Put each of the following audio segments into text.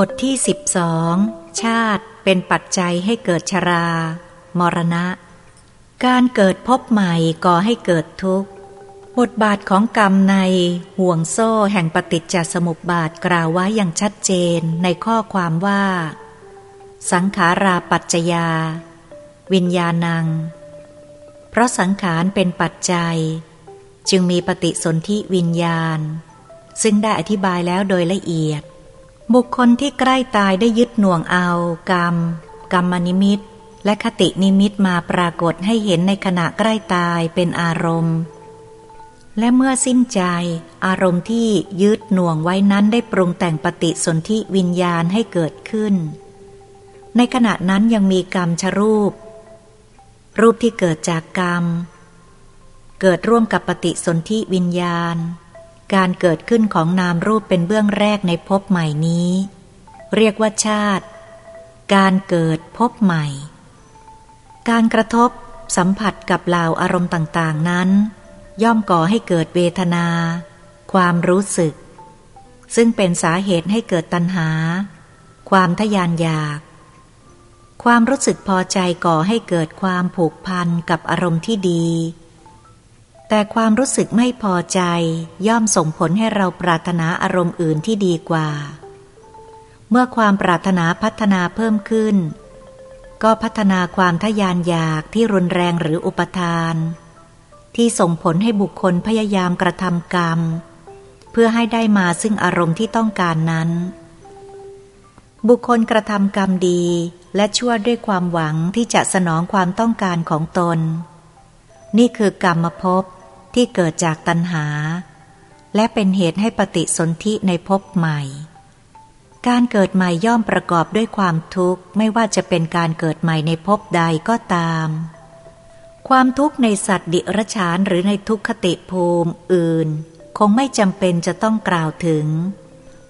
บทที่สิบสองชาติเป็นปัจจัยให้เกิดชรา มรณะ การเกิดพบใหม่ก่อให้เกิดทุกข์ บทบาทของกรรมในห่วงโซ่แห่งปฏิจจสมุปบาทกล่าวไว้อย่างชัดเจนในข้อความว่า สังขาราปัจจยา วิญญาณัง เพราะสังขารเป็นปัจจัย จึงมีปฏิสนธิวิญญาณ ซึ่งได้อธิบายแล้วโดยละเอียด บุคคลที่ใกล้ตายได้ยึดหน่วงเอา กรรม กรรมนิมิต และคตินิมิตมาปรากฏให้เห็นในขณะใกล้ตายเป็นอารมณ์ และเมื่อสิ้นใจ อารมณ์ที่ยึดหน่วงไว้นั้นได้ปรุงแต่งปฏิสนธิวิญญาณให้เกิดขึ้น ในขณะนั้นยังมีกรรมชรูป รูปที่เกิดจากกรรม เกิดร่วมกับปฏิสนธิวิญญาณ การเกิดขึ้นของนามรูปเป็นเบื้องแรกในภพใหม่นี้ เรียกว่าชาติ การเกิดภพใหม่ การกระทบสัมผัสกับเหล่าอารมณ์ต่างๆนั้น ย่อมก่อให้เกิดเวทนา ความรู้สึก ซึ่งเป็นสาเหตุให้เกิดตัณหา ความทยานอยาก ความรู้สึกพอใจก่อให้เกิดความผูกพันกับอารมณ์ที่ดี แต่ความรู้สึกไม่พอใจย่อมส่งผลให้เราปรารถนาอารมณ์อื่นที่ดีกว่า เมื่อความปรารถนาพัฒนาเพิ่มขึ้น ก็พัฒนาความทยานอยากที่รุนแรงหรืออุปทาน ที่ส่งผลให้บุคคลพยายามกระทำกรรม เพื่อให้ได้มาซึ่งอารมณ์ที่ต้องการนั้น บุคคลกระทำกรรมดีและชั่วด้วยความหวังที่จะสนองความต้องการของตน นี่คือกรรมภพ ที่เกิดจากตัณหา และเป็นเหตุให้ปฏิสนธิในภพใหม่ การเกิดใหม่ย่อมประกอบด้วยความทุกข์ไม่ว่าจะเป็นการเกิดใหม่ในภพใดก็ตาม ความทุกข์ในสัตว์ดิรฉานหรือในทุกขติภูมิอื่น คงไม่จำเป็นจะต้องกล่าวถึง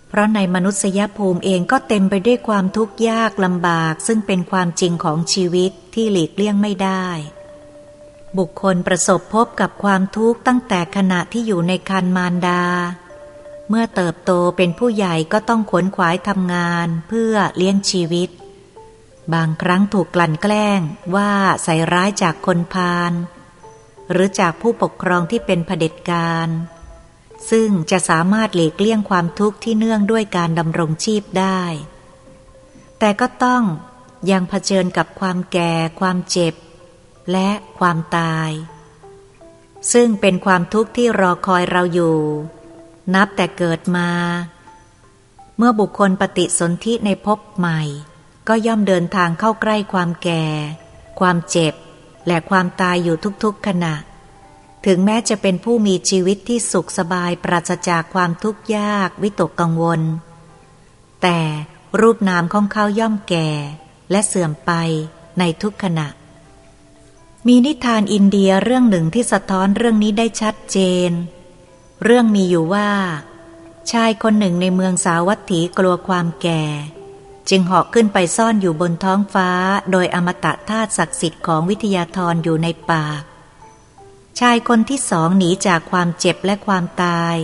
เพราะในมนุษยภูมิเองก็เต็มไปด้วยความทุกข์ยากลำบาก ซึ่งเป็นความจริงของชีวิตที่หลีกเลี่ยงไม่ได้ บุคคลประสบพบกับความทุกข์ตั้งแต่ขณะที่อยู่ในคันมารดา เมื่อเติบโตเป็นผู้ใหญ่ก็ต้องขวนขวายทำงานเพื่อเลี้ยงชีวิต บางครั้งถูกกลั่นแกล้งว่าใส่ร้ายจากคนพาลหรือจากผู้ปกครองที่เป็นเผด็จการ ซึ่งจะสามารถหลีกเลี่ยงความทุกข์ที่เนื่องด้วยการดำรงชีพได้ แต่ก็ต้องยังเผชิญกับความแก่ ความเจ็บ และความตาย ซึ่งเป็นความทุกข์ที่รอคอยเราอยู่ นับแต่เกิดมา เมื่อบุคคลปฏิสนธิในภพใหม่ ก็ย่อมเดินทางเข้าใกล้ความแก่ ความเจ็บ และความตายอยู่ทุกๆขณะ ถึงแม้จะเป็นผู้มีชีวิตที่สุขสบายปราศจากความทุกข์ยากวิตกกังวล แต่รูปนามของเขาย่อมแก่และเสื่อมไปในทุกขณะ มีนิทานอินเดียเรื่องหนึ่งที่สะท้อนเรื่องนี้ได้ชัดเจน เรื่องมีอยู่ว่า ชายคนหนึ่งในเมืองสาวัตถีกลัวความแก่ จึงเหาะขึ้นไปซ่อนอยู่บนท้องฟ้า โดยอมตะธาตุศักดิ์สิทธิ์ของวิทยาธรอยู่ในปากชายคนที่สองหนีจากความเจ็บและความตาย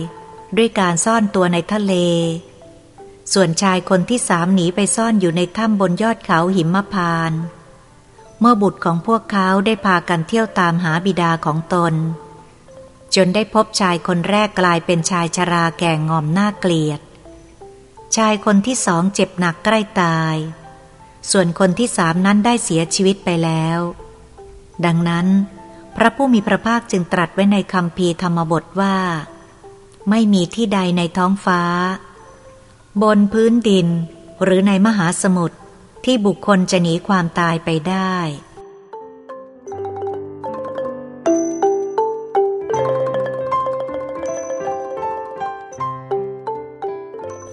ด้วยการซ่อนตัวในทะเล ส่วนชายคนที่สามหนีไปซ่อนอยู่ในถ้ำบนยอดเขาหิมพานต์ เมื่อบุตรของพวกเขาได้พากันเที่ยวตามหาบิดาของตน จนได้พบชายคนแรกกลายเป็นชายชราแก่งอมหน้าเกลียด ชายคนที่สองเจ็บหนักใกล้ตาย ส่วนคนที่สามนั้นได้เสียชีวิตไปแล้ว ดังนั้น พระผู้มีพระภาคจึงตรัสไว้ในคำพีธรรมบทว่า ไม่มีที่ใดในท้องฟ้า บนพื้นดินหรือในมหาสมุทร ที่บุคคลจะหนีความตายไปได้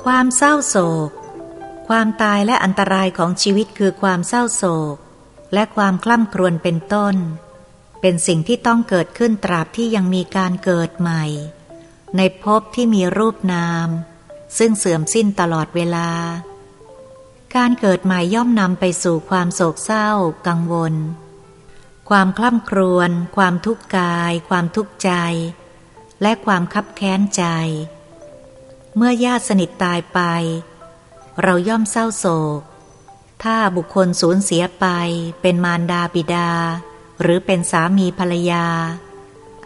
ความเศร้าโศก ความตายและอันตรายของชีวิตคือความเศร้าโศก และความคล่ำครวญเป็นต้น เป็นสิ่งที่ต้องเกิดขึ้นตราบที่ยังมีการเกิดใหม่ ในภพที่มีรูปนาม ซึ่งเสื่อมสิ้นตลอดเวลา การเกิดใหม่ย่อมนำไปสู่ความโศกเศร้า กังวล ความคล่ำครวญความทุกข์กาย ความทุกข์ใจ และความคับแค้นใจ เมื่อญาติสนิทตายไป เราย่อมเศร้าโศก ถ้าบุคคลสูญเสียไป เป็นมารดาบิดา หรือเป็นสามีภรรยา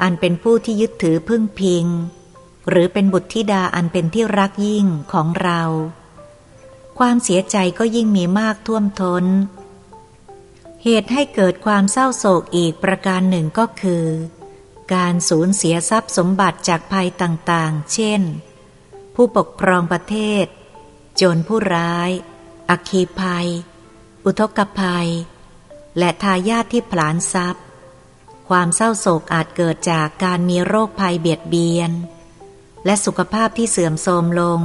อันเป็นผู้ที่ยึดถือพึ่งพิง หรือเป็นบุตรธิดาอันเป็นที่รักยิ่งของเรา ความเสียใจก็ยิ่งมีมากท่วมทน้น เหตุให้เกิดความเศร้าโศกอีกประการหนึ่งก็คือ การสูญเสียทรัพย์สมบัติจากภัยต่างๆ เช่น ผู้ปกครองประเทศ โจรผู้ร้าย อัคคีภัย อุทกภัย และทายาทที่ผลานทรัพย์ ความเศร้าโศกอาจเกิดจากการมีโรคภัยเบียดเบียน และสุขภาพที่เสื่อมโทรมลง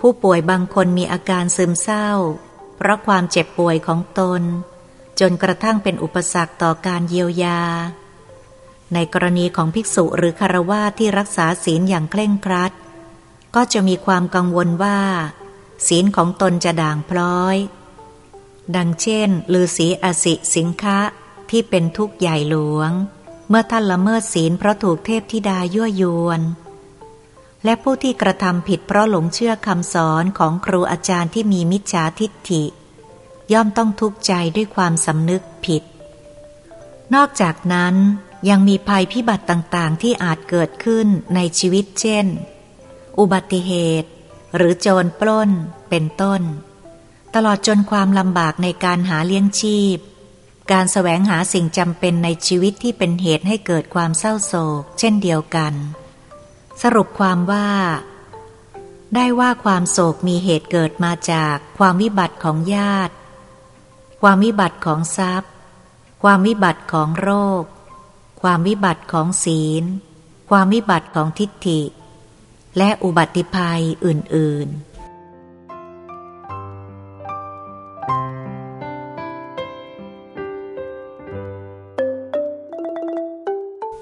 ผู้ป่วยบางคนมีอาการซึมเศร้า เพราะความเจ็บป่วยของตน จนกระทั่งเป็นอุปสรรคต่อการเยียวยา ในกรณีของภิกษุหรือคารวะที่รักษาศีลอย่างเคร่งครัด ก็จะมีความกังวลว่า ศีลของตนจะด่างพร้อย ดังเช่นลือศีอสิสิงคะที่เป็นทุกข์ใหญ่หลวง เมื่อท่านละเมิดศีลเพราะถูกเทพธิดายั่วยวน และผู้ที่กระทำผิดเพราะหลงเชื่อคำสอนของครูอาจารย์ที่มีมิจฉาทิฏฐิ ย่อมต้องทุกข์ใจด้วยความสำนึกผิด นอกจากนั้นยังมีภัยพิบัติต่างๆ ที่อาจเกิดขึ้นในชีวิตเช่น อุบัติเหตุ หรือโจรปล้นเป็นต้น ตลอดจนความลำบากในการหาเลี้ยงชีพ การแสวงหาสิ่งจำเป็นในชีวิตที่เป็นเหตุให้เกิดความเศร้าโศก เช่นเดียวกัน สรุปความว่า ได้ว่าความโศกมีเหตุเกิดมาจากความวิบัติของญาติ ความวิบัติของทรัพย์ ความวิบัติของโรค ความวิบัติของศีล ความวิบัติของทิฏฐิ และอุบัติภัยอื่น ๆ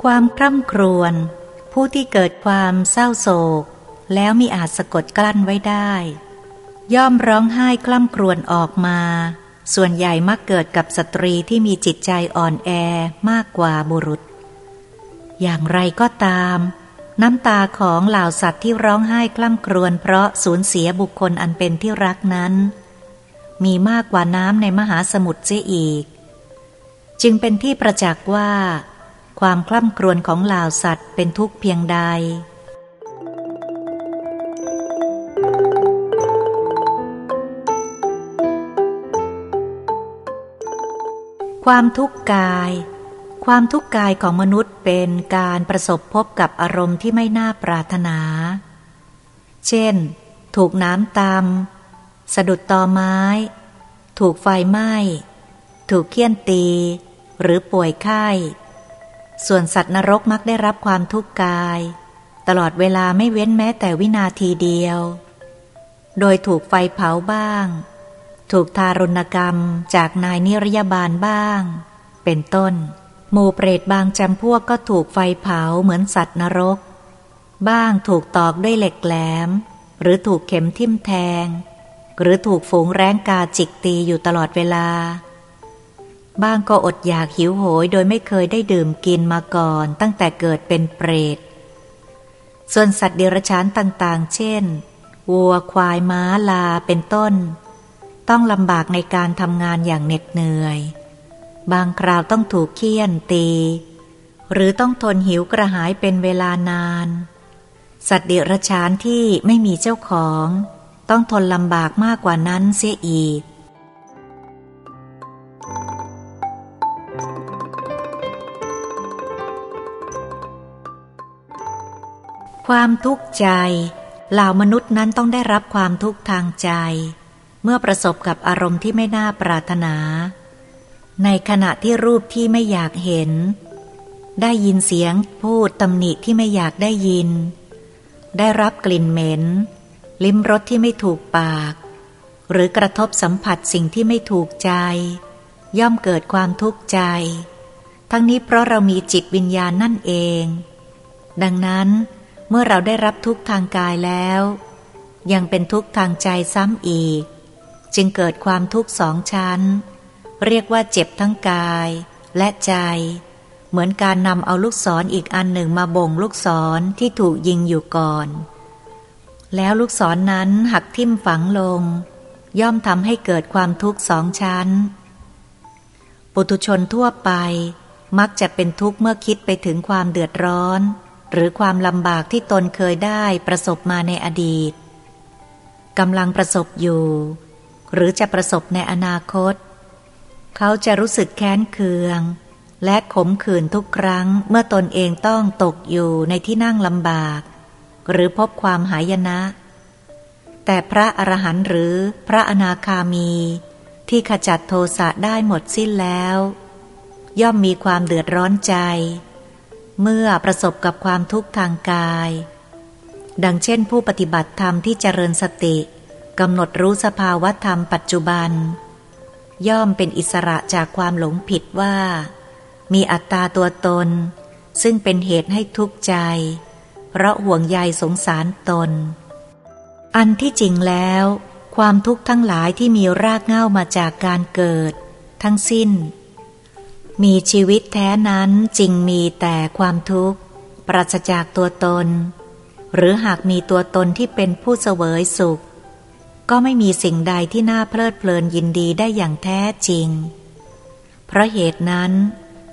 ความคร่ำครวญ ผู้ที่เกิดความเศร้าโศก แล้วมีอาจสะกดกลั้นไว้ได้ ย่อมร้องไห้คล่ำครวญออกมา ส่วนใหญ่มักเกิดกับสตรีที่มีจิตใจอ่อนแอมากกว่าบุรุษ อย่างไรก็ตาม น้ำตาของเหล่าสัตว์ที่ร้องไห้กล้ำครวญเพราะสูญเสียบุคคลอันเป็นที่รักนั้น มีมากกว่าน้ำในมหาสมุทรเสียอีก จึงเป็นที่ประจักษ์ว่า ความคล่ำครวญของเหล่าสัตว์เป็นทุกข์เพียงใด ความทุกข์กาย ความทุกข์กายของมนุษย์เป็นการประสบพบกับอารมณ์ที่ไม่น่าปรารถนา เช่น ถูกน้ำตำสะดุดตอไม้ ถูกไฟไหม้ ถูกเคี่ยนตี หรือป่วยไข้ ส่วนสัตว์นรกมักได้รับความทุกข์กาย ตลอดเวลาไม่เว้นแม้แต่วินาทีเดียว โดยถูกไฟเผาบ้าง ถูกทารุณกรรมจากนายนิรยาบาลบ้าง เป็นต้น หมู่เปรตบางจำพวกก็ถูกไฟเผาเหมือนสัตว์นรก บ้างถูกตอกด้วยเหล็กแหลม หรือถูกเข็มทิ่มแทง หรือถูกฝูงแร้งกาจิกตีอยู่ตลอดเวลา บ้างก็อดอยากหิวโหย โดยไม่เคยได้ดื่มกินมาก่อนตั้งแต่เกิดเป็นเปรต ส่วนสัตว์เดรัจฉานต่างๆ เช่น วัวควายม้าลาเป็นต้น ต้องลำบากในการทำงานอย่างเหน็ดเหนื่อย บางคราวต้องถูกเคี่ยนตี หรือต้องทนหิวกระหายเป็นเวลานาน สัตว์เดรัจฉานที่ไม่มีเจ้าของ ต้องทนลำบากมากกว่านั้นเสียอีก ความทุกข์ใจเหล่ามนุษย์นั้นต้องได้รับความทุกข์ทางใจ เมื่อประสบกับอารมณ์ที่ไม่น่าปรารถนา ในขณะที่รูปที่ไม่อยากเห็น ได้ยินเสียงพูดตำหนิที่ไม่อยากได้ยิน ได้รับกลิ่นเหม็น ลิ้มรสที่ไม่ถูกปาก หรือกระทบสัมผัสสิ่งที่ไม่ถูกใจ ย่อมเกิดความทุกข์ใจ ทั้งนี้เพราะเรามีจิตวิญญาณนั่นเอง ดังนั้น เมื่อเราได้รับทุกทางกายแล้ว ยังเป็นทุกทางใจซ้ำอีก จึงเกิดความทุกข์สองชั้น เรียกว่าเจ็บทั้งกายและใจ เหมือนการนำเอาลูกศรออีกอันหนึ่งมาบ่งลูกศรที่ถูกยิงอยู่ก่อน แล้วลูกศรนนั้นหักทิ่มฝังลง ย่อมทำให้เกิดความทุกข์สองชั้น ปุถุชนทั่วไปมักจะเป็นทุกข์เมื่อคิดไปถึงความเดือดร้อน หรือความลำบากที่ตนเคยได้ประสบมาในอดีตกำลังประสบอยู่ หรือจะประสบในอนาคต เขาจะรู้สึกแค้นเคือง และขมขื่นทุกครั้งเมื่อตนเองต้องตกอยู่ในที่นั่งลำบาก หรือพบความหายนะ แต่พระอรหันต์หรือพระอนาคามี ที่ขจัดโทสะได้หมดสิ้นแล้ว ย่อมมีความเดือดร้อนใจ เมื่อประสบกับความทุกข์ทางกาย ดังเช่นผู้ปฏิบัติธรรมที่เจริญสติกำหนดรู้สภาวะธรรมปัจจุบัน ย่อมเป็นอิสระจากความหลงผิดว่า มีอัตตาตัวตน ซึ่งเป็นเหตุให้ทุกข์ใจ เพราะห่วงใยสงสารตน อันที่จริงแล้ว ความทุกข์ทั้งหลายที่มีรากเหง้ามาจากการเกิด ทั้งสิ้น มีชีวิตแท้นั้นจริงมีแต่ความทุกข์ ปราศจากตัวตน หรือหากมีตัวตนที่เป็นผู้เสวยสุข ก็ไม่มีสิ่งใดที่น่าเพลิดเพลินยินดีได้อย่างแท้จริง เพราะเหตุนั้น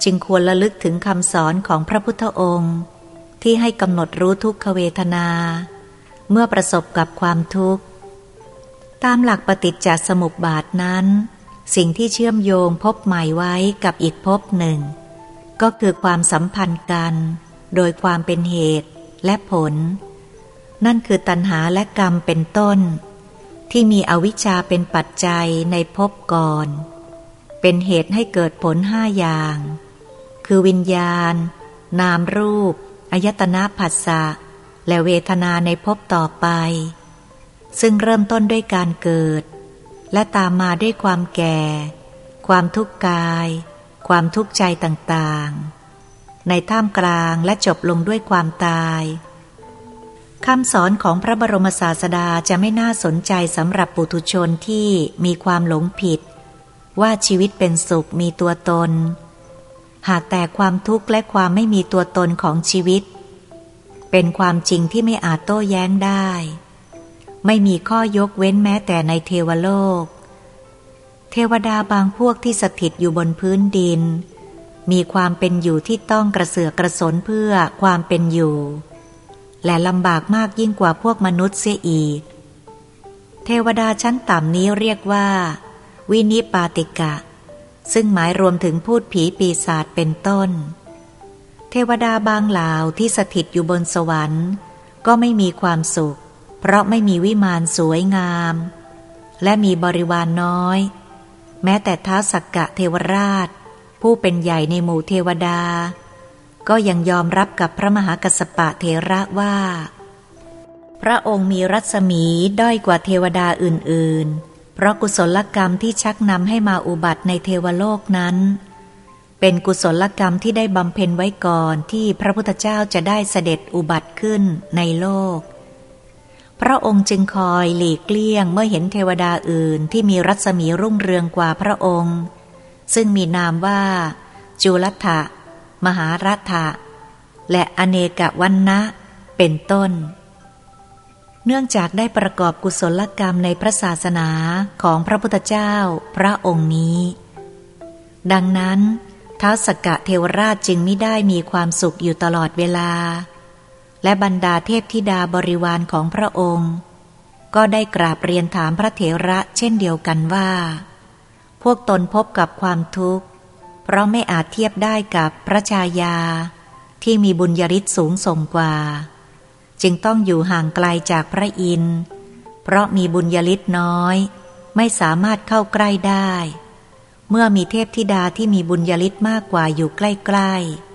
จึงควรระลึกถึงคำสอนของพระพุทธองค์ ที่ให้กำหนดรู้ทุกขเวทนา เมื่อประสบกับความทุกข์ ตามหลักปฏิจจสมุปบาทนั้น สิ่งที่เชื่อมโยงพบใหม่ไว้กับอีกพบหนึ่ง ก็คือความสัมพันธ์กัน โดยความเป็นเหตุและผล นั่นคือตัณหาและกรรมเป็นต้น ที่มีอวิชชาเป็นปัจจัยในภพก่อน เป็นเหตุให้เกิดผลห้าอย่าง คือวิญญาณ นามรูปอายตนะผัสสะและเวทนาในภพต่อไป ซึ่งเริ่มต้นด้วยการเกิด และตามมาด้วยความแก่ ความทุกข์กาย ความทุกข์ใจต่างๆ ในท่ามกลางและจบลงด้วยความตายคำสอนของพระบรมศาสดาจะไม่น่าสนใจสำหรับปุถุชนที่มีความหลงผิด ว่าชีวิตเป็นสุขมีตัวตน หากแต่ความทุกข์และความไม่มีตัวตนของชีวิต เป็นความจริงที่ไม่อาจโต้แย้งได้ ไม่มีข้อยกเว้นแม้แต่ในเทวโลก เทวดาบางพวกที่สถิตอยู่บนพื้นดิน มีความเป็นอยู่ที่ต้องกระเสือกกระสนเพื่อความเป็นอยู่ และลำบากมากยิ่งกว่าพวกมนุษย์เสียอีก เทวดาชั้นต่ำนี้เรียกว่า วินิปาติกะ ซึ่งหมายรวมถึงพูดผีปีศาจเป็นต้น เทวดาบางเหล่าที่สถิตอยู่บนสวรรค์ ก็ไม่มีความสุข เพราะไม่มีวิมานสวยงาม และมีบริวารนน้อย แม้แต่ท้าสักกะเทวราช ผู้เป็นใหญ่ในหมู่เทวดา ก็ยังยอมรับกับพระมหากัสปะเทระว่า พระองค์มีรัศมีด้อยกว่าเทวดาอื่น ๆ เพราะกุศลกรรมที่ชักนำให้มาอุบัติในเทวโลกนั้น เป็นกุศลกรรมที่ได้บำเพ็ญไว้ก่อนที่พระพุทธเจ้าจะได้เสด็จอุบัติขึ้นในโลก พระองค์จึงคอยหลีกเลี่ยงเมื่อเห็นเทวดาอื่นที่มีรัศมีรุ่งเรืองกว่าพระองค์ ซึ่งมีนามว่า จุลัตถะมหารัฐะและอเนกวันนะเป็นต้น เนื่องจากได้ประกอบกุศลกรรมในพระศาสนาของพระพุทธเจ้าพระองค์นี้ ดังนั้นท้าวสกกะเทวราชจึงไม่ได้มีความสุขอยู่ตลอดเวลา และบรรดาเทพธิดาบริวารของพระองค์ ก็ได้กราบเรียนถามพระเถระเช่นเดียวกันว่า พวกตนพบกับความทุกข์ เพราะไม่อาจเทียบได้กับพระชายา ที่มีบุญยริศสูงส่งกว่า จึงต้องอยู่ห่างไกลจากพระอินทร์ เพราะมีบุญยริศน้อย ไม่สามารถเข้าใกล้ได้ เมื่อมีเทพธิดาที่มีบุญยริศมากกว่าอยู่ใกล้ๆ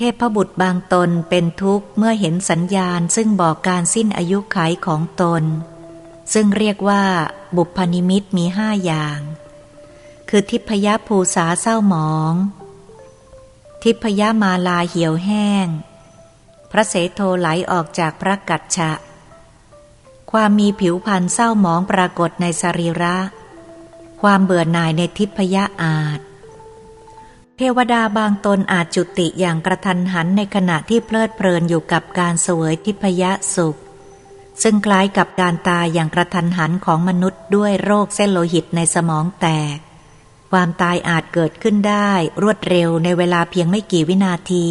เทพบุตรบางตนเป็นทุกข์เมื่อเห็นสัญญาณซึ่งบอกการสิ้นอายุขัยของตน ซึ่งเรียกว่า บุพนิมิตมีห้าอย่าง คือทิพยภูษาเศร้าหมอง ทิพยมาลาเหี่ยวแห้ง พระเสโทไหลออกจากพระกัจฉะ ความมีผิวพรรณเศร้าหมองปรากฏในสรีระ ความเบื่อหน่ายในทิพยอาจ เทวดาบางตนอาจจุติอย่างกระทันหันในขณะที่เพลิดเพลินอยู่กับการเสวยทิพยสุข ซึ่งคล้ายกับการตายอย่างกระทันหันของมนุษย์ด้วยโรคเส้นโลหิตในสมองแตก ความตายอาจเกิดขึ้นได้รวดเร็วในเวลาเพียงไม่กี่วินาที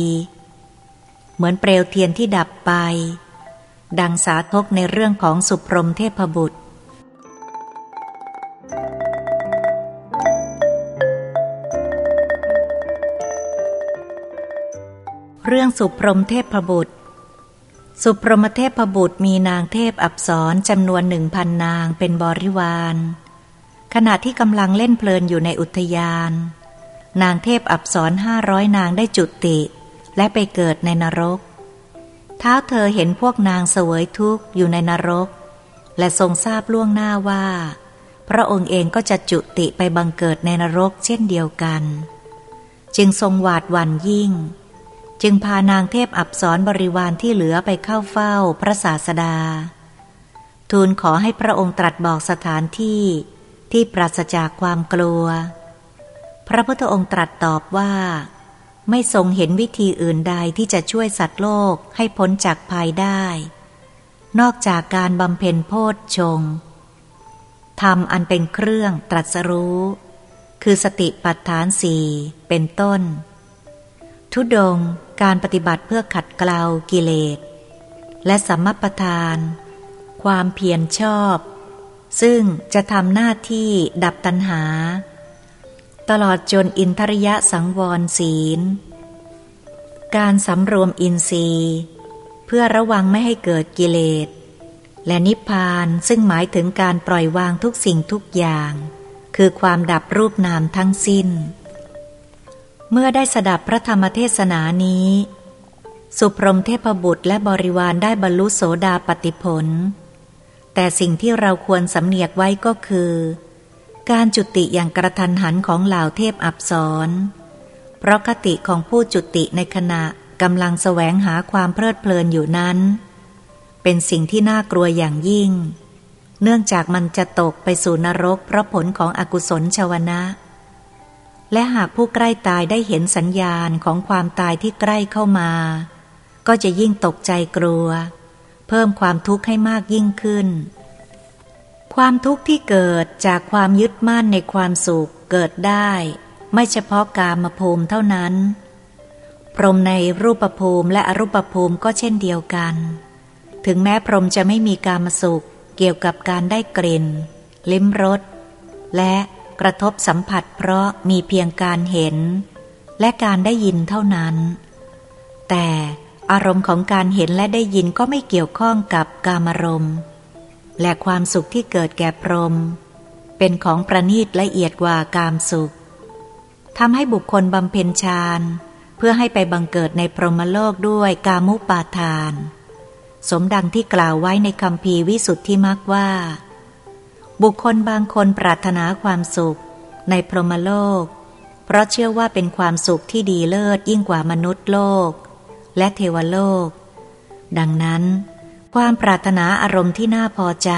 เหมือนเปลวเทียนที่ดับไป ดังสาทกในเรื่องของสุพรมเทพบุตร เรื่องสุพรมเทพบุตร สุพรมเทพบุตรมีนางเทพอับสรจำนวนหนึ่งพันนางเป็นบริวาร ขณะที่กำลังเล่นเพลินอยู่ในอุทยาน นางเทพอับสรห้าร้อยนางได้จุติ และไปเกิดในนรก เท้าเธอเห็นพวกนางเสวยทุกข์อยู่ในนรก และทรงทราบล่วงหน้าว่า พระองค์เองก็จะจุติไปบังเกิดในนรกเช่นเดียวกัน จึงทรงหวาดหวั่นยิ่ง จึงพานางเทพอับสรบริวารที่เหลือไปเข้าเฝ้าพระศาสดา ทูลขอให้พระองค์ตรัสบอกสถานที่ที่ปราศจากความกลัว พระพุทธองค์ตรัสตอบว่า ไม่ทรงเห็นวิธีอื่นใดที่จะช่วยสัตว์โลกให้พ้นจากภัยได้ นอกจากการบำเพ็ญโพชฌงทำอันเป็นเครื่องตรัสรู้ คือสติปัฏฐานสี่เป็นต้น ทุดงการปฏิบัติเพื่อขัดเกลากิเลส และสัมมปทาน ความเพียรชอบ ซึ่งจะทำหน้าที่ดับตัณหา ตลอดจนอินทริยะสังวรศีล การสำรวมอินทรีย์ เพื่อระวังไม่ให้เกิดกิเลส และนิพพานซึ่งหมายถึงการปล่อยวางทุกสิ่งทุกอย่าง คือความดับรูปนามทั้งสิ้น เมื่อได้สดับพระธรรมเทศนานี้ สุพรมเทพบุตรและบริวารได้บรรลุโสดาปติผล แต่สิ่งที่เราควรสำเนียกไว้ก็คือ การจุติอย่างกระทันหันของเหล่าเทพอับสรเพราะคติของผู้จุติในขณะกำลังแสวงหาความเพลิดเพลินอยู่นั้น เป็นสิ่งที่น่ากลัวอย่างยิ่ง เนื่องจากมันจะตกไปสู่นรกเพราะผลของอกุศลชวนะ และหากผู้ใกล้ตายได้เห็นสัญญาณของความตายที่ใกล้เข้ามา ก็จะยิ่งตกใจกลัว เพิ่มความทุกข์ให้มากยิ่งขึ้น ความทุกข์ที่เกิดจากความยึดมั่นในความสุขเกิดได้ ไม่เฉพาะกามภูมิเท่านั้น พรหมในรูปภูมิและอรูปภูมิก็เช่นเดียวกัน ถึงแม้พรหมจะไม่มีกามสุขเกี่ยวกับการได้กลิ่นลิ้มรสและ กระทบสัมผัสเพราะมีเพียงการเห็น และการได้ยินเท่านั้น แต่อารมณ์ของการเห็นและได้ยินก็ไม่เกี่ยวข้องกับกามารมณ์ และความสุขที่เกิดแก่พรม เป็นของประณีตละเอียดกว่ากามสุขทำให้บุคคลบำเพ็ญฌานเพื่อให้ไปบังเกิดในพรหมโลกด้วยกามุปาทาน สมดังที่กล่าวไว้ในคำพีวิสุทธิมักว่า บุคคลบางคนปรารถนาความสุข ในพรหมโลก เพราะเชื่อว่าเป็นความสุขที่ดีเลิศยิ่งกว่ามนุษย์โลก และเทวโลก ดังนั้น ความปรารถนาอารมณ์ที่น่าพอใจ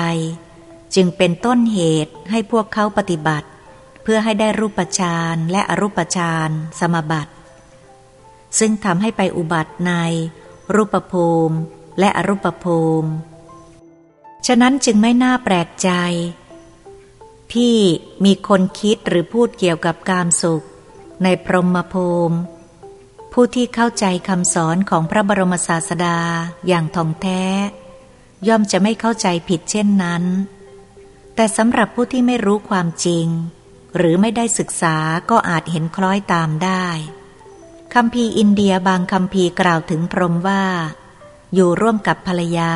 จึงเป็นต้นเหตุให้พวกเขาปฏิบัติ เพื่อให้ได้รูปฌานและอรูปฌานสมบัติ ซึ่งทำให้ไปอุบัติในรูปภูมิและอรูปภูมิ ฉะนั้นจึงไม่น่าแปลกใจ ที่มีคนคิดหรือพูดเกี่ยวกับการสุข ในพรหมภูมิ ผู้ที่เข้าใจคำสอนของพระบรมศาสดาอย่างท่องแท้ ย่อมจะไม่เข้าใจผิดเช่นนั้น แต่สำหรับผู้ที่ไม่รู้ความจริง หรือไม่ได้ศึกษาก็อาจเห็นคล้อยตามได้คำพีอินเดียบางคำพีกล่าวถึงพรหมว่า อยู่ร่วมกับภรรยา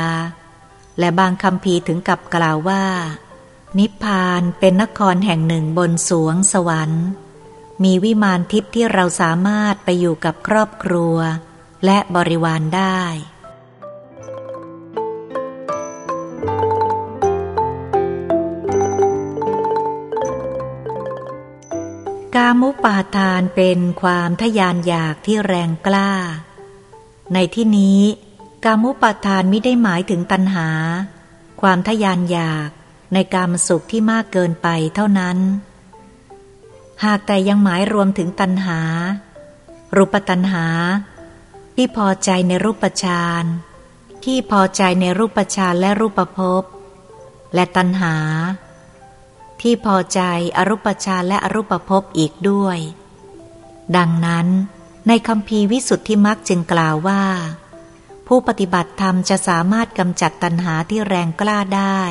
และบางคำพีถึงกับกล่าวว่า นิพพานเป็นนครแห่งหนึ่งบนสวงสวรรค์ มีวิมานทิพย์ที่เราสามารถไปอยู่กับครอบครัว และบริวารได้ กามุปาทานเป็นความทยานอยากที่แรงกล้า ในที่นี้ กามุปาทานไม่ได้หมายถึงตัณหา ความทยานอยาก ในการมสุขที่มากเกินไปเท่านั้น หากแต่ยังหมายรวมถึงตัณหา รูปตัณหา ที่พอใจในรูปฌานที่พอใจในรูปฌานและรูปภพ และตัณหา ที่พอใจอรูปฌานและอรูปภพอีกด้วย ดังนั้น ในคำพีวิสุทธิมักจึงกล่าวว่า ผู้ปฏิบัติธรรมจะสามารถกำจัดตัณหาที่แรงกล้าได้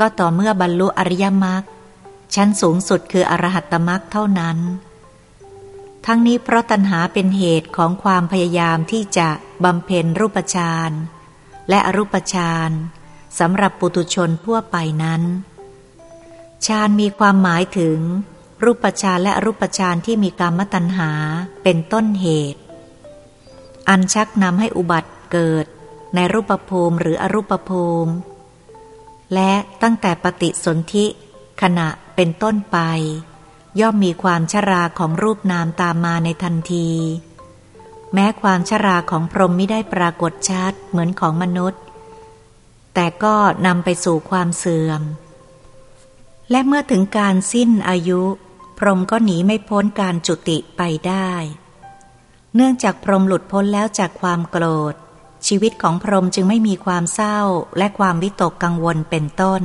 ก็ต่อเมื่อบรรลุอริยมรรคชั้นสูงสุดคืออรหัตตมรรคเท่านั้น ทั้งนี้เพราะตัณหาเป็นเหตุของความพยายามที่จะบำเพ็ญรูปฌานและอรูปฌานสำหรับปุตุชนทั่วไปนั้นฌานมีความหมายถึง รูปฌานและอรูปฌานที่มีกรรมตัณหาเป็นต้นเหตุ อันชักนำให้อุบัติเกิดในรูปภูมิหรืออรูปภูมิ และตั้งแต่ปฏิสนธิขณะเป็นต้นไป ย่อมมีความชราของรูปนามตามมาในทันที แม้ความชราของพรหมไม่ได้ปรากฏชัดเหมือนของมนุษย์ แต่ก็นำไปสู่ความเสื่อม และเมื่อถึงการสิ้นอายุ พรหมก็หนีไม่พ้นการจุติไปได้ เนื่องจากพรหมหลุดพ้นแล้วจากความโกรธ ชีวิตของพรหมจึงไม่มีความเศร้าและความวิตกกังวลเป็นต้น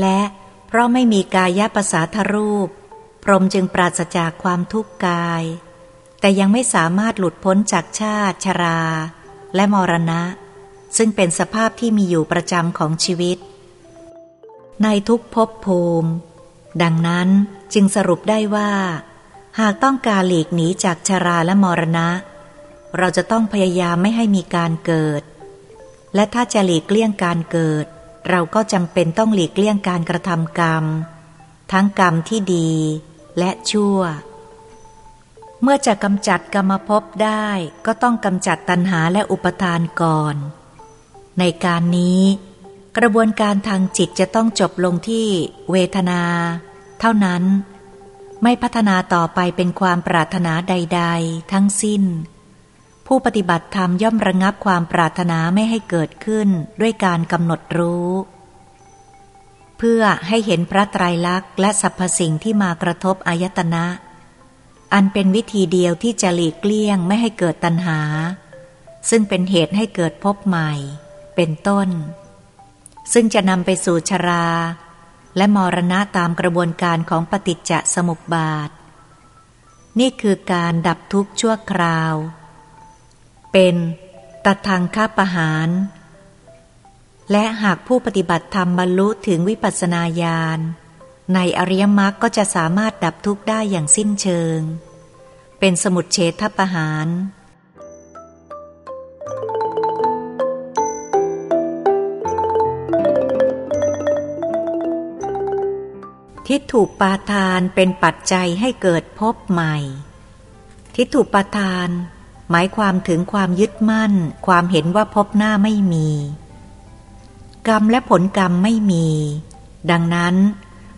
และเพราะไม่มีกายประสาทรูป พรหมจึงปราศจากความทุกข์กาย แต่ยังไม่สามารถหลุดพ้นจากชาติชรา และมรณะ ซึ่งเป็นสภาพที่มีอยู่ประจำของชีวิต ในทุกภพภูมิ ดังนั้นจึงสรุปได้ว่า หากต้องการหลีกหนีจากชราและมรณะ เราจะต้องพยายามไม่ให้มีการเกิด และถ้าจะหลีกเลี่ยงการเกิด เราก็จำเป็นต้องหลีกเลี่ยงการกระทำกรรม ทั้งกรรมที่ดีและชั่ว เมื่อจะกำจัดกรรมภพได้ก็ต้องกำจัดตัณหาและอุปทานก่อน ในการนี้ กระบวนการทางจิตจะต้องจบลงที่เวทนา เท่านั้น ไม่พัฒนาต่อไปเป็นความปรารถนาใด ๆ ทั้งสิ้น ผู้ปฏิบัติธรรมย่อมระงับความปรารถนาไม่ให้เกิดขึ้นด้วยการกำหนดรู้ เพื่อให้เห็นพระไตรลักษณ์และสรรพสิ่งที่มากระทบอายตนะ อันเป็นวิธีเดียวที่จะหลีกเลี่ยงไม่ให้เกิดตัณหา ซึ่งเป็นเหตุให้เกิดพบใหม่ เป็นต้น ซึ่งจะนำไปสู่ชรา และมรณะตามกระบวนการของปฏิจจสมุปบาท นี่คือการดับทุกข์ชั่วคราว เป็นตัทางค้าประหาร และหากผู้ปฏิบัติธรรมบรรลุถึงวิปัสสนาญาณในอริยมรรคก็จะสามารถดับทุกข์ได้อย่างสิ้นเชิง เป็นสมุดเฉทประหาร ทิฏฐุปาทานเป็นปัจจัยให้เกิดพบใหม่ ทิฏฐุปาทาน หมายความถึงความยึดมั่น ความเห็นว่าพบหน้าไม่มี กรรมและผลกรรมไม่มี ดังนั้น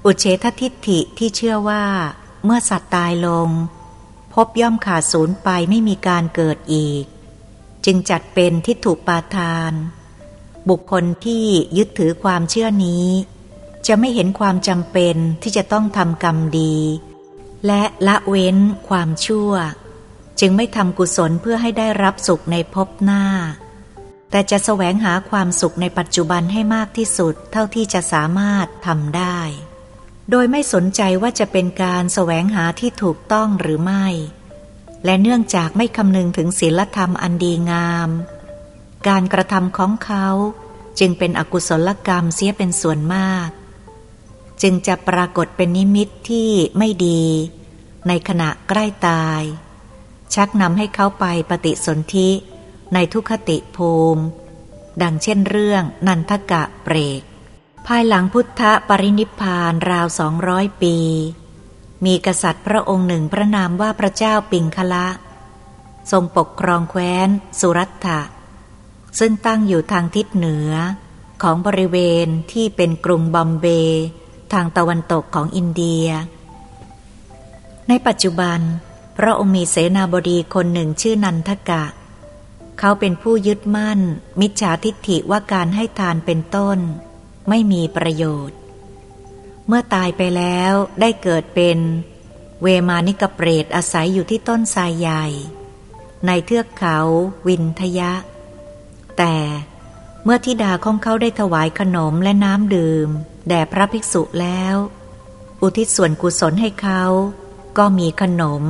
อุเฉททิฏฐิที่เชื่อว่า เมื่อสัตว์ตายลง พบย่อมขาดศูนย์ไปไม่มีการเกิดอีก จึงจัดเป็นทิฏฐุปาทาน บุคคลที่ยึดถือความเชื่อนี้ จะไม่เห็นความจำเป็นที่จะต้องทำกรรมดี และละเว้นความชั่ว จึงไม่ทำกุศลเพื่อให้ได้รับสุขในภพหน้า แต่จะแสวงหาความสุขในปัจจุบันให้มากที่สุด เท่าที่จะสามารถทำได้ โดยไม่สนใจว่าจะเป็นการแสวงหาที่ถูกต้องหรือไม่ และเนื่องจากไม่คำนึงถึงศีลธรรมอันดีงาม การกระทำของเขาจึงเป็นอกุศลกรรมเสียเป็นส่วนมาก จึงจะปรากฏเป็นนิมิตที่ไม่ดี ในขณะใกล้ตาย ชักนำให้เขาไปปฏิสนธิในทุคติภูมิ ดังเช่นเรื่องนันทกะเปรก ภายหลังพุทธปรินิพานราวสองร้อยปี มีกษัตริย์พระองค์หนึ่งพระนามว่าพระเจ้าปิงคละ ทรงปกครองแคว้น สุรัตถะซึ่งตั้งอยู่ทางทิศเหนือ ของบริเวณที่เป็นกรุงบอมเบย์ทางตะวันตกของอินเดีย ในปัจจุบัน พระองค์มีเสนาบดีคนหนึ่งชื่อนันทกะ เขาเป็นผู้ยึดมั่น มิจฉาทิฏฐิว่าการให้ทานเป็นต้น ไม่มีประโยชน์ เมื่อตายไปแล้วได้เกิดเป็น เวมานิกเปรตอาศัยอยู่ที่ต้นทรายใหญ่ ในเทือกเขาวินทยะ แต่เมื่อทิดาของเขาได้ถวายขนมและน้ำดื่ม แด่พระภิกษุแล้ว อุทิศส่วนกุศลให้เขา ก็มีขนม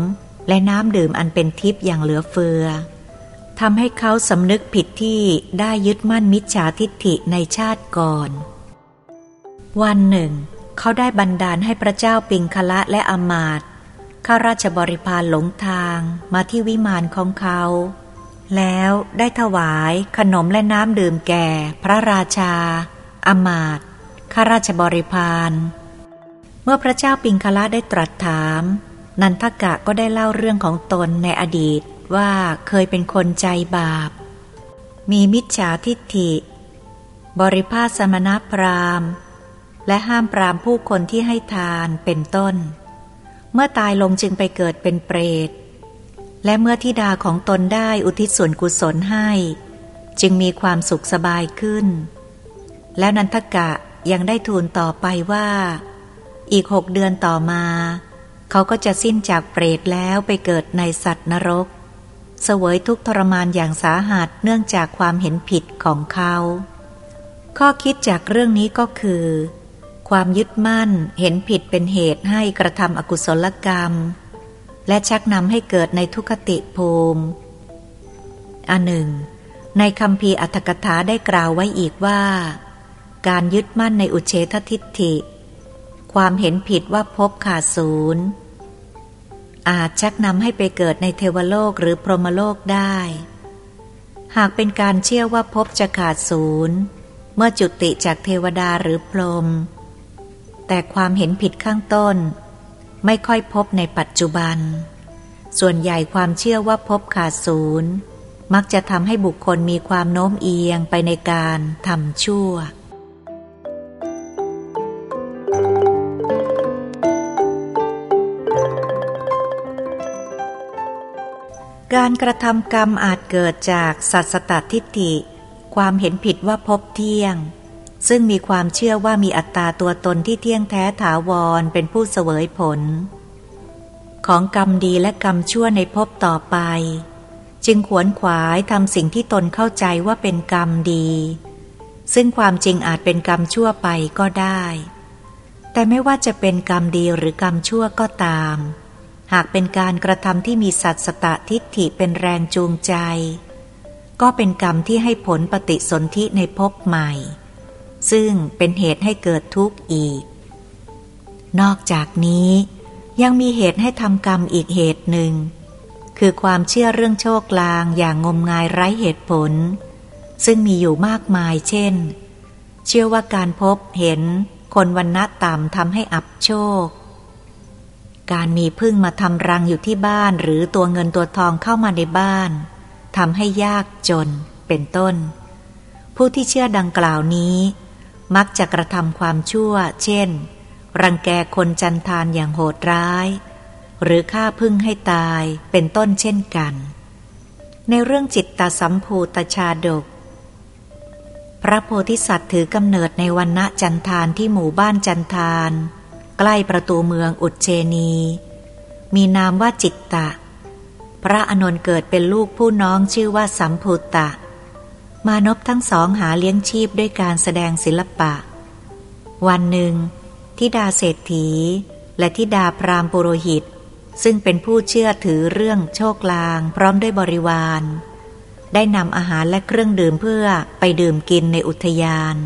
และน้ำดื่มอันเป็นทิพย์อย่างเหลือเฟือทำให้เขาสำนึกผิดที่ได้ยึดมั่นมิจฉาทิฏฐิในชาติก่อน วันหนึ่ง เขาได้บันดาลให้พระเจ้าปิงคละและอมาตข้าราชบริพารหลงทางมาที่วิมานของเขา แล้วได้ถวายขนมและน้ำดื่มแก่ พระราชา อมาตข้าราชบริพารเมื่อพระเจ้าปิงคละได้ตรัสถาม นันทกะก็ได้เล่าเรื่องของตนในอดีตว่าเคยเป็นคนใจบาป มีมิจฉาทิฏฐิ บริภาสมณพราหมณ์ และห้ามปรามผู้คนที่ให้ทานเป็นต้น เมื่อตายลงจึงไปเกิดเป็นเปรต และเมื่อทิดาของตนได้อุทิศส่วนกุศลให้ จึงมีความสุขสบายขึ้น แล้วนันทกะยังได้ทูลต่อไปว่า อีกหกเดือนต่อมา เขาก็จะสิ้นจากเปรตแล้วไปเกิดในสัตว์นรก เสวยทุกทรมานอย่างสาหัสเนื่องจากความเห็นผิดของเขา ข้อคิดจากเรื่องนี้ก็คือ ความยึดมั่นเห็นผิดเป็นเหตุให้กระทำอกุศลกรรม และชักนำให้เกิดในทุคติภูมิอันหนึ่ง ในคำพีอัตถกถาได้กล่าวไว้อีกว่า การยึดมั่นในอุเฉททิฏฐิ ความเห็นผิดว่าพบขาดศูนย์ อาจชักนำให้ไปเกิดในเทวโลกหรือพรหมโลกได้ หากเป็นการเชื่อว่าพบจะขาดศูนย์ เมื่อจุติจากเทวดาหรือพรหมแต่ความเห็นผิดข้างต้น ไม่ค่อยพบในปัจจุบัน ส่วนใหญ่ความเชื่อว่าพบขาดศูนย์ มักจะทำให้บุคคลมีความโน้มเอียงไปในการทำชั่ว การกระทำกรรมอาจเกิดจากสัตสตทิฏฐิ ความเห็นผิดว่าพบเที่ยง ซึ่งมีความเชื่อว่ามีอัตตาตัวตนที่เที่ยงแท้ถาวรเป็นผู้เสวยผล ของกรรมดีและกรรมชั่วในภพต่อไป จึงขวนขวายทำสิ่งที่ตนเข้าใจว่าเป็นกรรมดี ซึ่งความจริงอาจเป็นกรรมชั่วไปก็ได้ แต่ไม่ว่าจะเป็นกรรมดีหรือกรรมชั่วก็ตาม หากเป็นการกระทำที่มีสัตสตทิฏฐิเป็นแรงจูงใจ ก็เป็นกรรมที่ให้ผลปฏิสนธิในภพใหม่ ซึ่งเป็นเหตุให้เกิดทุกข์อีก นอกจากนี้ยังมีเหตุให้ทำกรรมอีกเหตุหนึ่ง คือความเชื่อเรื่องโชคลางอย่างงมงายไร้เหตุผล ซึ่งมีอยู่มากมายเช่น เชื่อว่าการพบเห็นคนวันณะต่ำทำให้อับโชค การมีพึ่งมาทำรังอยู่ที่บ้านหรือตัวเงินตัวทองเข้ามาในบ้านทำให้ยากจนเป็นต้น ผู้ที่เชื่อดังกล่าวนี้ มักจะกระทำความชั่ว เช่น รังแกคนจันทานอย่างโหดร้าย หรือฆ่าพึ่งให้ตายเป็นต้นเช่นกัน ในเรื่องจิตตสัมภูตชาดก พระโพธิสัตว์ถือกำเนิดในวันณะจันทานที่หมู่บ้านจันทาน ใกล้ประตูเมืองอุเชนี มีนามว่าจิตตะ พระอนนท์เกิดเป็นลูกผู้น้องชื่อว่าสัมพุตะ มานพทั้งสองหาเลี้ยงชีพด้วยการแสดงศิลปะ วันหนึ่งทิดาเศรษฐี และทิดาพรามปุโรหิต ซึ่งเป็นผู้เชื่อถือเรื่องโชคลาง พร้อมด้วยบริวาร ได้นำอาหารและเครื่องดื่มเพื่อไปดื่มกินในอุทยาน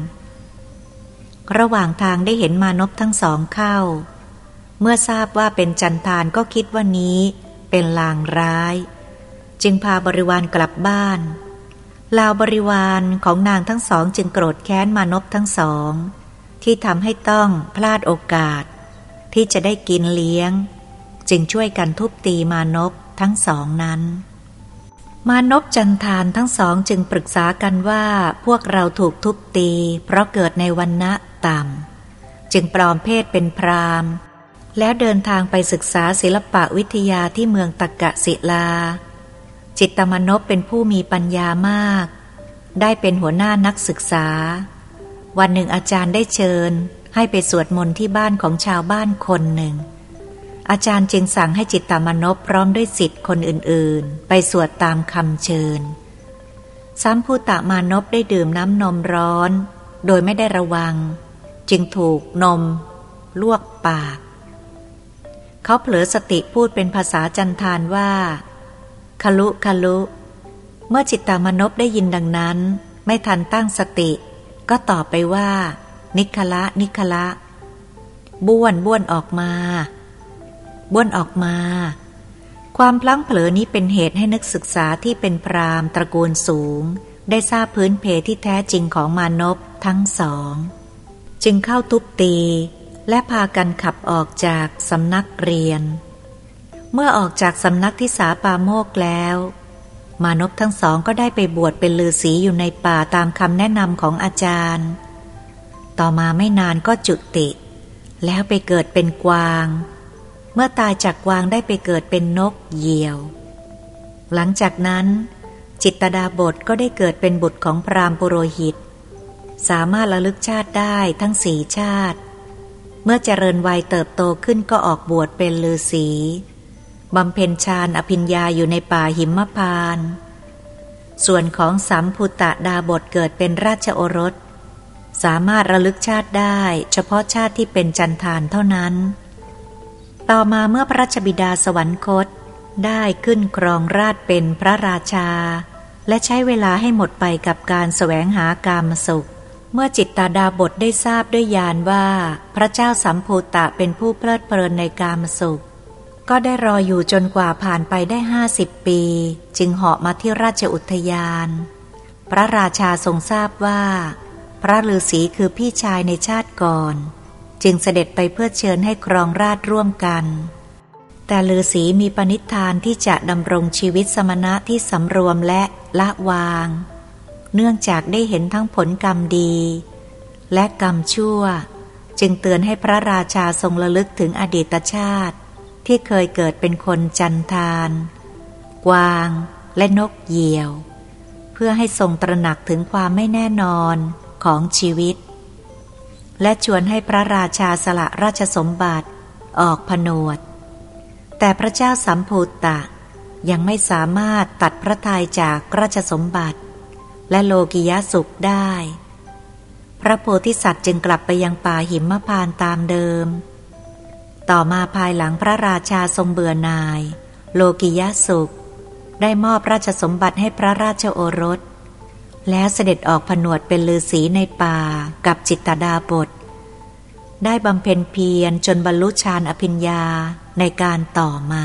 ระหว่างทางได้เห็นมานพทั้งสองเข้า เมื่อทราบว่าเป็นจันทานก็คิดว่านี้เป็นลางร้าย จึงพาบริวารกลับบ้าน ลาวบริวารของนางทั้งสองจึงโกรธแค้นมานพทั้งสอง ที่ทำให้ต้องพลาดโอกาส ที่จะได้กินเลี้ยง จึงช่วยกันทุบตีมานพทั้งสองนั้น มานพจันทานทั้งสองจึงปรึกษากันว่าพวกเราถูกทุบตี เพราะเกิดในวันณะ ต่ำจึงปลอมเพศเป็นพราหมณ์ แล้วเดินทางไปศึกษาศิลปะวิทยาที่เมืองตักกะศิลา จิตตมนพเป็นผู้มีปัญญามาก ได้เป็นหัวหน้านักศึกษา วันหนึ่งอาจารย์ได้เชิญ ให้ไปสวดมนต์ที่บ้านของชาวบ้านคนหนึ่ง อาจารย์จึงสั่งให้จิตตมนพพร้อมด้วยสิทธิ์คนอื่นๆ ไปสวดตามคำเชิญสัมภูตะมานพได้ดื่มน้ำนมร้อน โดยไม่ได้ระวัง จึงถูกนม ลวกปาก เขาเผลอสติพูดเป็นภาษาจันทานว่าคลุคลุเมื่อจิตตามนพได้ยินดังนั้น ไม่ทันตั้งสติ ก็ตอบไปว่า นิคละ นิคละ บ้วนบ้วนออกมา บ้วนออกมา ความพลั้งเผลอนี้เป็นเหตุให้นักศึกษาที่เป็นพรามตระกูลสูง ได้ทราบพื้นเพที่แท้จริงของมานพทั้งสอง จึงเข้าทุบตี และพากันขับออกจากสำนักเรียน เมื่อออกจากสำนักที่สาปาโมกแล้ว มานพทั้งสองก็ได้ไปบวชเป็นลือศีอยู่ในป่าตามคำแนะนำของอาจารย์ ต่อมาไม่นานก็จุติ แล้วไปเกิดเป็นกวาง เมื่อตายจากกวางได้ไปเกิดเป็นนกเหยี่ยว หลังจากนั้น จิตตดาบทก็ได้เกิดเป็นบุตรของพราหมณ์ปุโรหิต สามารถระลึกชาติได้ทั้งสี่ชาติ เมื่อเจริญวัยเติบโตขึ้นก็ออกบวชเป็นฤาษีบำเพ็ญฌานอภิญญาอยู่ในป่าหิมพาน ส่วนของสัมพุตะดาบทเกิดเป็นราชโอรส สามารถระลึกชาติได้ เฉพาะชาติที่เป็นจันทานเท่านั้น ต่อมาเมื่อพระราชบิดาสวรรคต ได้ขึ้นครองราชเป็นพระราชา และใช้เวลาให้หมดไปกับการแสวงหากามสุข เมื่อจิตตาดาบทได้ทราบด้วยญาณว่า พระเจ้าสัมภูตะเป็นผู้เพลิดเพลินในกามสุข ก็ได้รออยู่จนกว่าผ่านไปได้ห้าสิบปี จึงเหาะมาที่ราชอุทยาน พระราชาทรงทราบว่า พระฤาษีคือพี่ชายในชาติก่อน จึงเสด็จไปเพื่อเชิญให้ครองราชร่วมกัน แต่ฤาษีมีปณิธานที่จะดำรงชีวิตสมณะที่สำรวมและละวาง เนื่องจากได้เห็นทั้งผลกรรมดี และกรรมชั่ว จึงเตือนให้พระราชาทรงระลึกถึงอดีตชาติ ที่เคยเกิดเป็นคนจันทาน กวางและนกเหยี่ยว เพื่อให้ทรงตระหนักถึงความไม่แน่นอนของชีวิต และชวนให้พระราชาสละราชสมบัติออกผนวด แต่พระเจ้าสัมภูตะยังไม่สามารถตัดพระทัยจากราชสมบัติ และโลกิยสุขได้ พระโพธิสัตว์จึงกลับไปยังป่าหิมพานตามเดิม ต่อมาภายหลังพระราชาทรงเบื่อนาย โลกิยสุข ได้มอบราชสมบัติให้พระราชโอรส แล้วเสด็จออกผนวดเป็นลือศีในป่ากับจิตตดาบท ได้บำเพ็ญเพียรจนบรรลุฌานอภิญญาในการต่อมา